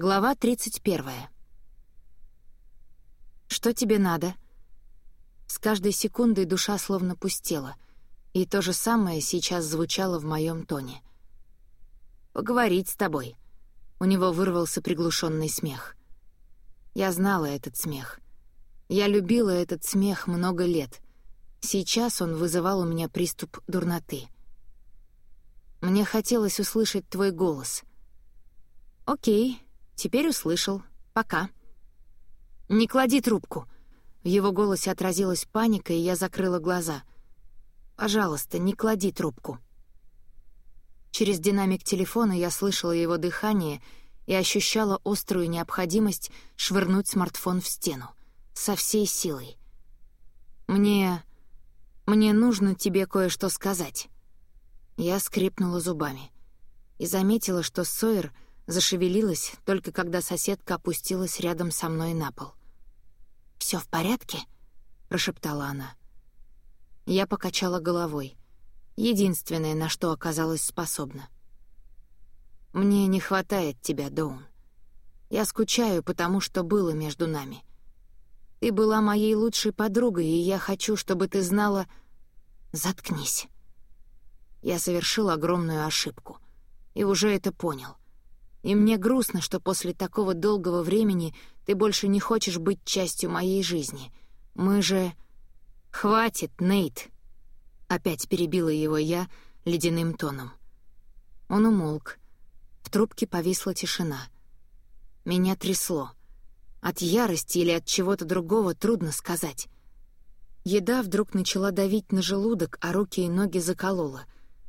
Глава 31. «Что тебе надо?» С каждой секундой душа словно пустела, и то же самое сейчас звучало в моем тоне. «Поговорить с тобой». У него вырвался приглушенный смех. Я знала этот смех. Я любила этот смех много лет. Сейчас он вызывал у меня приступ дурноты. Мне хотелось услышать твой голос. «Окей, теперь услышал. Пока». «Не клади трубку». В его голосе отразилась паника, и я закрыла глаза. «Пожалуйста, не клади трубку». Через динамик телефона я слышала его дыхание и ощущала острую необходимость швырнуть смартфон в стену. Со всей силой. «Мне... мне нужно тебе кое-что сказать». Я скрипнула зубами и заметила, что Сойер зашевелилась только когда соседка опустилась рядом со мной на пол. «Всё в порядке?» — прошептала она. Я покачала головой — единственное, на что оказалась способна. «Мне не хватает тебя, Доун. Я скучаю, потому что было между нами. Ты была моей лучшей подругой, и я хочу, чтобы ты знала... Заткнись. Я совершил огромную ошибку, и уже это понял. И мне грустно, что после такого долгого времени ты больше не хочешь быть частью моей жизни. Мы же... Хватит, Нейт!» Опять перебила его я ледяным тоном. Он умолк. В трубке повисла тишина. Меня трясло. От ярости или от чего-то другого трудно сказать. Еда вдруг начала давить на желудок, а руки и ноги заколола,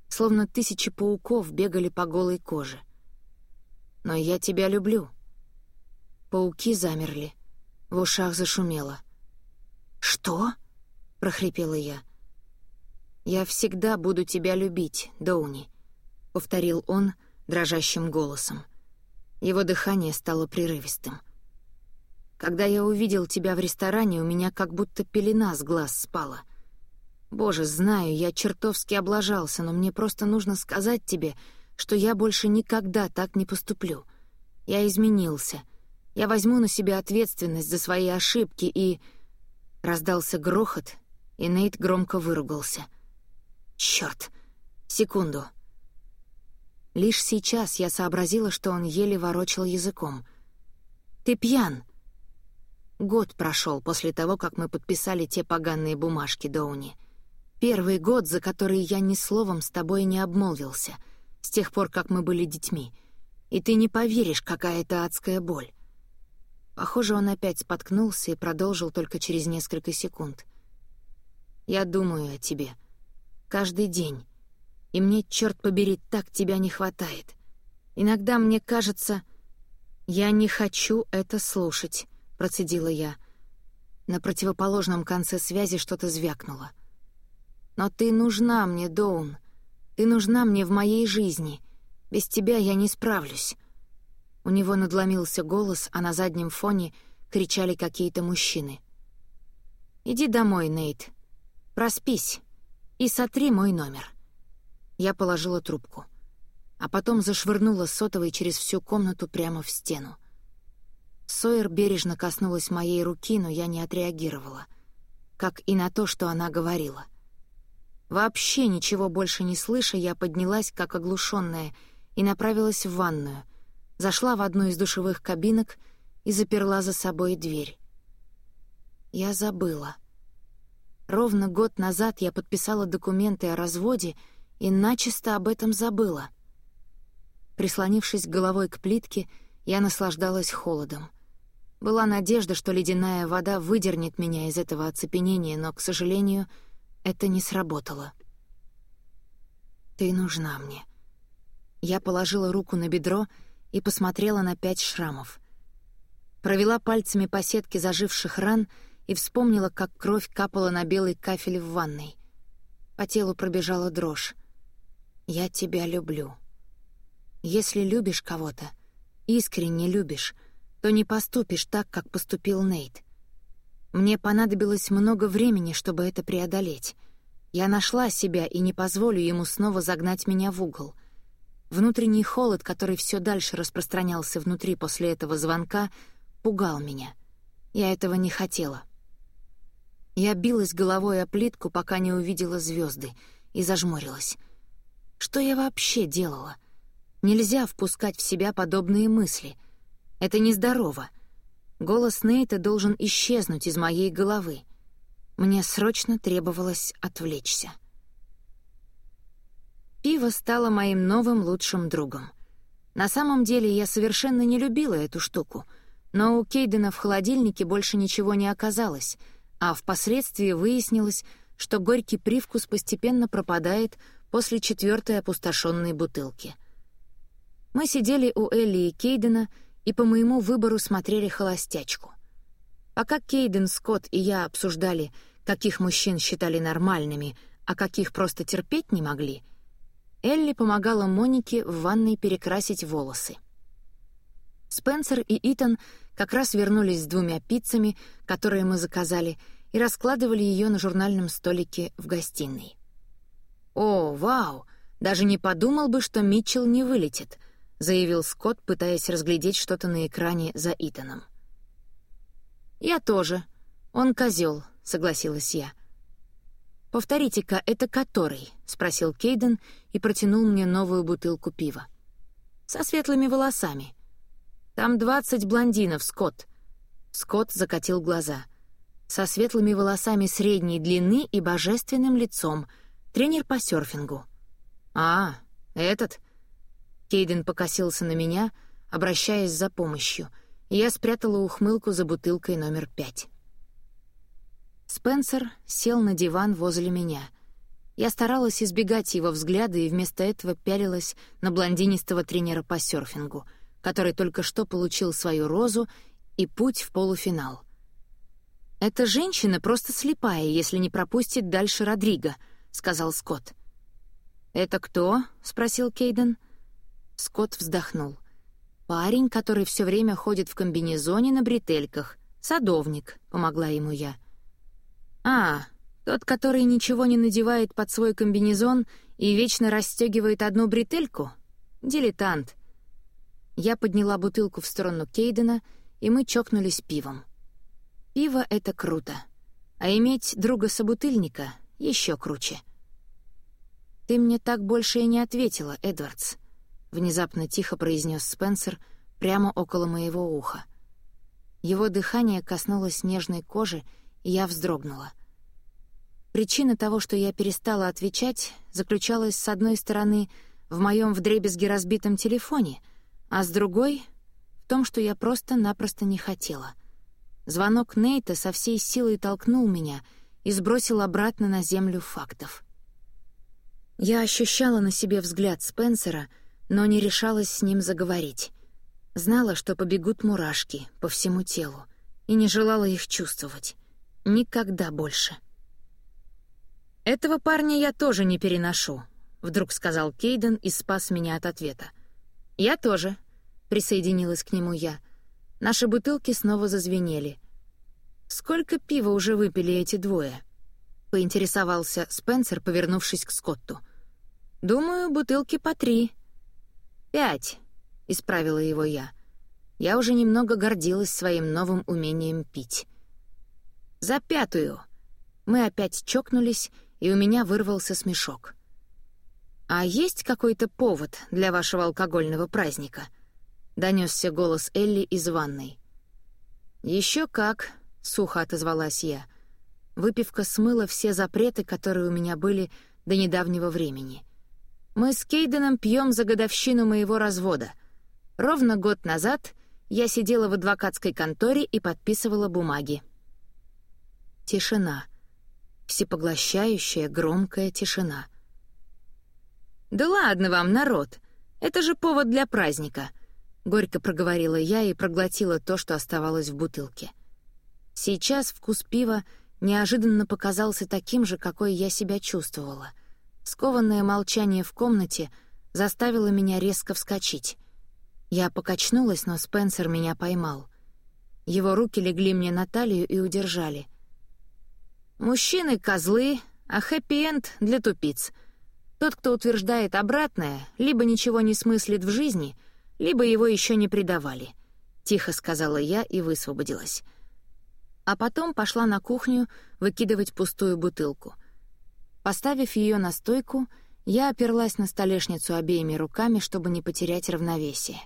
словно тысячи пауков бегали по голой коже. «Но я тебя люблю». Пауки замерли. В ушах зашумело. «Что?» — прохрипела я. «Я всегда буду тебя любить, Доуни», — повторил он дрожащим голосом. Его дыхание стало прерывистым. «Когда я увидел тебя в ресторане, у меня как будто пелена с глаз спала. Боже, знаю, я чертовски облажался, но мне просто нужно сказать тебе, что я больше никогда так не поступлю. Я изменился. Я возьму на себя ответственность за свои ошибки и...» Раздался грохот, и Нейт громко выругался — Черт! Секунду. Лишь сейчас я сообразила, что он еле ворочал языком. «Ты пьян!» Год прошел после того, как мы подписали те поганые бумажки, Доуни. Первый год, за который я ни словом с тобой не обмолвился, с тех пор, как мы были детьми. И ты не поверишь, какая это адская боль. Похоже, он опять споткнулся и продолжил только через несколько секунд. «Я думаю о тебе», Каждый день. И мне, черт побери, так тебя не хватает. Иногда мне кажется... «Я не хочу это слушать», — процедила я. На противоположном конце связи что-то звякнуло. «Но ты нужна мне, Доун. Ты нужна мне в моей жизни. Без тебя я не справлюсь». У него надломился голос, а на заднем фоне кричали какие-то мужчины. «Иди домой, Нейт. Проспись» и сотри мой номер». Я положила трубку, а потом зашвырнула сотовый через всю комнату прямо в стену. Сойер бережно коснулась моей руки, но я не отреагировала, как и на то, что она говорила. Вообще ничего больше не слыша, я поднялась, как оглушенная, и направилась в ванную, зашла в одну из душевых кабинок и заперла за собой дверь. Я забыла — Ровно год назад я подписала документы о разводе и начисто об этом забыла. Прислонившись головой к плитке, я наслаждалась холодом. Была надежда, что ледяная вода выдернет меня из этого оцепенения, но, к сожалению, это не сработало. «Ты нужна мне». Я положила руку на бедро и посмотрела на пять шрамов. Провела пальцами по сетке заживших ран — и вспомнила, как кровь капала на белый кафель в ванной. По телу пробежала дрожь. «Я тебя люблю». Если любишь кого-то, искренне любишь, то не поступишь так, как поступил Нейт. Мне понадобилось много времени, чтобы это преодолеть. Я нашла себя и не позволю ему снова загнать меня в угол. Внутренний холод, который все дальше распространялся внутри после этого звонка, пугал меня. Я этого не хотела. Я билась головой о плитку, пока не увидела звезды, и зажмурилась. Что я вообще делала? Нельзя впускать в себя подобные мысли. Это нездорово. Голос Нейта должен исчезнуть из моей головы. Мне срочно требовалось отвлечься. Пиво стало моим новым лучшим другом. На самом деле я совершенно не любила эту штуку, но у Кейдена в холодильнике больше ничего не оказалось, а впоследствии выяснилось, что горький привкус постепенно пропадает после четвертой опустошенной бутылки. Мы сидели у Элли и Кейдена и по моему выбору смотрели «Холостячку». Пока Кейден, Скотт и я обсуждали, каких мужчин считали нормальными, а каких просто терпеть не могли — Элли помогала Монике в ванной перекрасить волосы. Спенсер и Итан как раз вернулись с двумя пиццами, которые мы заказали, и раскладывали ее на журнальном столике в гостиной. «О, вау! Даже не подумал бы, что Митчелл не вылетит», — заявил Скотт, пытаясь разглядеть что-то на экране за Итаном. «Я тоже. Он козел, согласилась я. «Повторите-ка, это который?» — спросил Кейден и протянул мне новую бутылку пива. «Со светлыми волосами. Там двадцать блондинов, Скотт». Скотт закатил глаза. «Со светлыми волосами средней длины и божественным лицом. Тренер по серфингу». «А, этот?» Кейден покосился на меня, обращаясь за помощью, и я спрятала ухмылку за бутылкой номер пять. Спенсер сел на диван возле меня. Я старалась избегать его взгляда и вместо этого пялилась на блондинистого тренера по серфингу, который только что получил свою розу и путь в полуфинал. «Эта женщина просто слепая, если не пропустит дальше Родриго», — сказал Скотт. «Это кто?» — спросил Кейден. Скотт вздохнул. «Парень, который все время ходит в комбинезоне на бретельках. Садовник», — помогла ему я. «А, тот, который ничего не надевает под свой комбинезон и вечно расстегивает одну бретельку? Дилетант». Я подняла бутылку в сторону Кейдена, и мы чокнулись пивом. Пиво — это круто. А иметь друга-собутыльника — еще круче. «Ты мне так больше и не ответила, Эдвардс», — внезапно тихо произнес Спенсер прямо около моего уха. Его дыхание коснулось нежной кожи, и я вздрогнула. Причина того, что я перестала отвечать, заключалась, с одной стороны, в моем вдребезги разбитом телефоне, а с другой — в том, что я просто-напросто не хотела. Звонок Нейта со всей силой толкнул меня и сбросил обратно на землю фактов. Я ощущала на себе взгляд Спенсера, но не решалась с ним заговорить. Знала, что побегут мурашки по всему телу, и не желала их чувствовать. Никогда больше. «Этого парня я тоже не переношу», — вдруг сказал Кейден и спас меня от ответа. «Я тоже», — присоединилась к нему я. Наши бутылки снова зазвенели. «Сколько пива уже выпили эти двое?» — поинтересовался Спенсер, повернувшись к Скотту. «Думаю, бутылки по три». «Пять», — исправила его я. Я уже немного гордилась своим новым умением пить. «За пятую!» Мы опять чокнулись, и у меня вырвался смешок. «А есть какой-то повод для вашего алкогольного праздника?» — донесся голос Элли из ванной. Еще как», — сухо отозвалась я. Выпивка смыла все запреты, которые у меня были до недавнего времени. «Мы с Кейденом пьем за годовщину моего развода. Ровно год назад я сидела в адвокатской конторе и подписывала бумаги. Тишина. Всепоглощающая, громкая тишина. «Да ладно вам, народ! Это же повод для праздника!» — горько проговорила я и проглотила то, что оставалось в бутылке. Сейчас вкус пива неожиданно показался таким же, какой я себя чувствовала. Скованное молчание в комнате заставило меня резко вскочить. Я покачнулась, но Спенсер меня поймал. Его руки легли мне на талию и удержали — Мужчины — козлы, а хэппи-энд для тупиц. Тот, кто утверждает обратное, либо ничего не смыслит в жизни, либо его еще не предавали. Тихо сказала я и высвободилась. А потом пошла на кухню выкидывать пустую бутылку. Поставив ее на стойку, я оперлась на столешницу обеими руками, чтобы не потерять равновесие.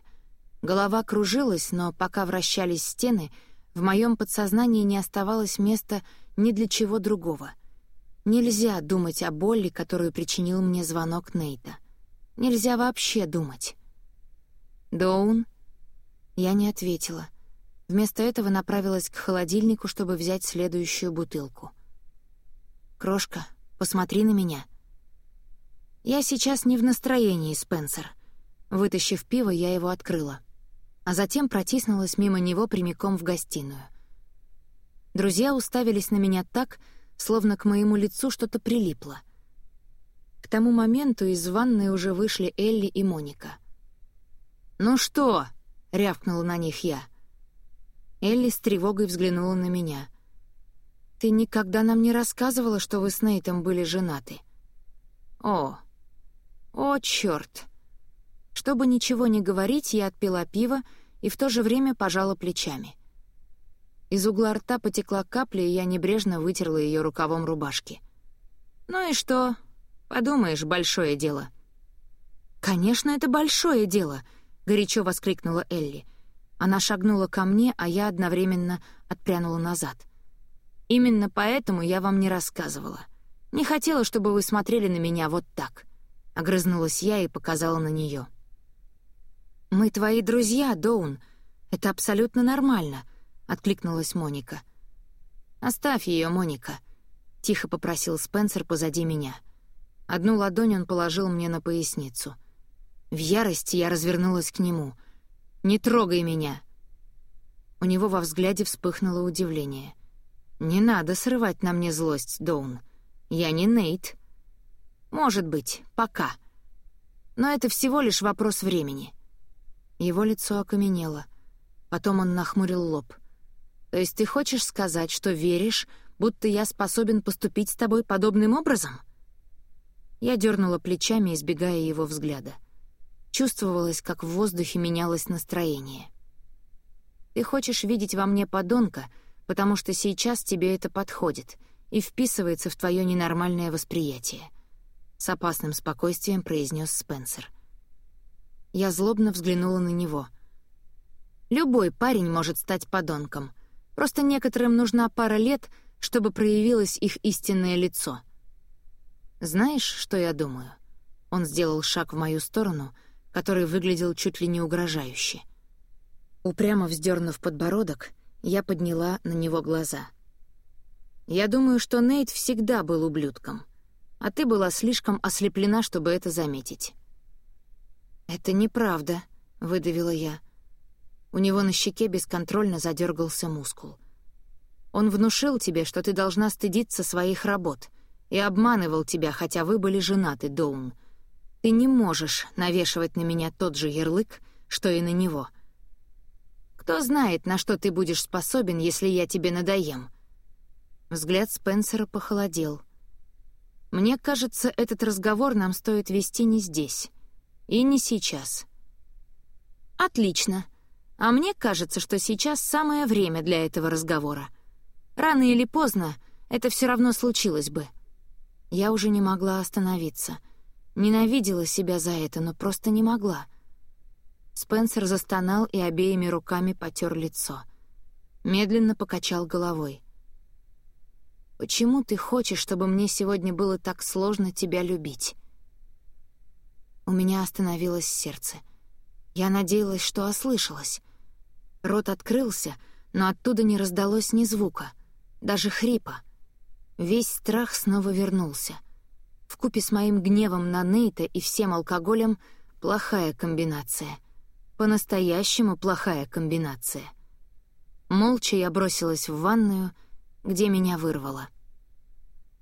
Голова кружилась, но пока вращались стены, в моем подсознании не оставалось места ни для чего другого — Нельзя думать о боли, которую причинил мне звонок Нейта. Нельзя вообще думать. «Доун?» Я не ответила. Вместо этого направилась к холодильнику, чтобы взять следующую бутылку. «Крошка, посмотри на меня». «Я сейчас не в настроении, Спенсер». Вытащив пиво, я его открыла. А затем протиснулась мимо него прямиком в гостиную. Друзья уставились на меня так, словно к моему лицу что-то прилипло. К тому моменту из ванной уже вышли Элли и Моника. «Ну что?» — рявкнула на них я. Элли с тревогой взглянула на меня. «Ты никогда нам не рассказывала, что вы с Нейтом были женаты?» «О, о, чёрт!» Чтобы ничего не говорить, я отпила пиво и в то же время пожала плечами — из угла рта потекла капля, и я небрежно вытерла ее рукавом рубашки. «Ну и что? Подумаешь, большое дело». «Конечно, это большое дело!» — горячо воскликнула Элли. Она шагнула ко мне, а я одновременно отпрянула назад. «Именно поэтому я вам не рассказывала. Не хотела, чтобы вы смотрели на меня вот так». Огрызнулась я и показала на нее. «Мы твои друзья, Доун. Это абсолютно нормально», — откликнулась Моника. «Оставь ее, Моника», — тихо попросил Спенсер позади меня. Одну ладонь он положил мне на поясницу. В ярости я развернулась к нему. «Не трогай меня!» У него во взгляде вспыхнуло удивление. «Не надо срывать на мне злость, Доун. Я не Нейт». «Может быть, пока. Но это всего лишь вопрос времени». Его лицо окаменело. Потом он нахмурил лоб — то есть ты хочешь сказать, что веришь, будто я способен поступить с тобой подобным образом?» Я дернула плечами, избегая его взгляда. Чувствовалось, как в воздухе менялось настроение. «Ты хочешь видеть во мне подонка, потому что сейчас тебе это подходит и вписывается в твое ненормальное восприятие», — с опасным спокойствием произнес Спенсер. Я злобно взглянула на него. «Любой парень может стать подонком», — Просто некоторым нужна пара лет, чтобы проявилось их истинное лицо. Знаешь, что я думаю? Он сделал шаг в мою сторону, который выглядел чуть ли не угрожающе. Упрямо вздернув подбородок, я подняла на него глаза. «Я думаю, что Нейт всегда был ублюдком, а ты была слишком ослеплена, чтобы это заметить». «Это неправда», — выдавила я. У него на щеке бесконтрольно задергался мускул. Он внушил тебе, что ты должна стыдиться своих работ, и обманывал тебя, хотя вы были женаты, Доун. Ты не можешь навешивать на меня тот же ярлык, что и на него. Кто знает, на что ты будешь способен, если я тебе надоем?» Взгляд Спенсера похолодел. «Мне кажется, этот разговор нам стоит вести не здесь. И не сейчас». «Отлично», а мне кажется, что сейчас самое время для этого разговора. Рано или поздно это все равно случилось бы. Я уже не могла остановиться. Ненавидела себя за это, но просто не могла. Спенсер застонал и обеими руками потер лицо. Медленно покачал головой. «Почему ты хочешь, чтобы мне сегодня было так сложно тебя любить?» У меня остановилось сердце — я надеялась, что ослышалась. Рот открылся, но оттуда не раздалось ни звука, даже хрипа. Весь страх снова вернулся. Вкупе с моим гневом на Нейта и всем алкоголем — плохая комбинация. По-настоящему плохая комбинация. Молча я бросилась в ванную, где меня вырвало.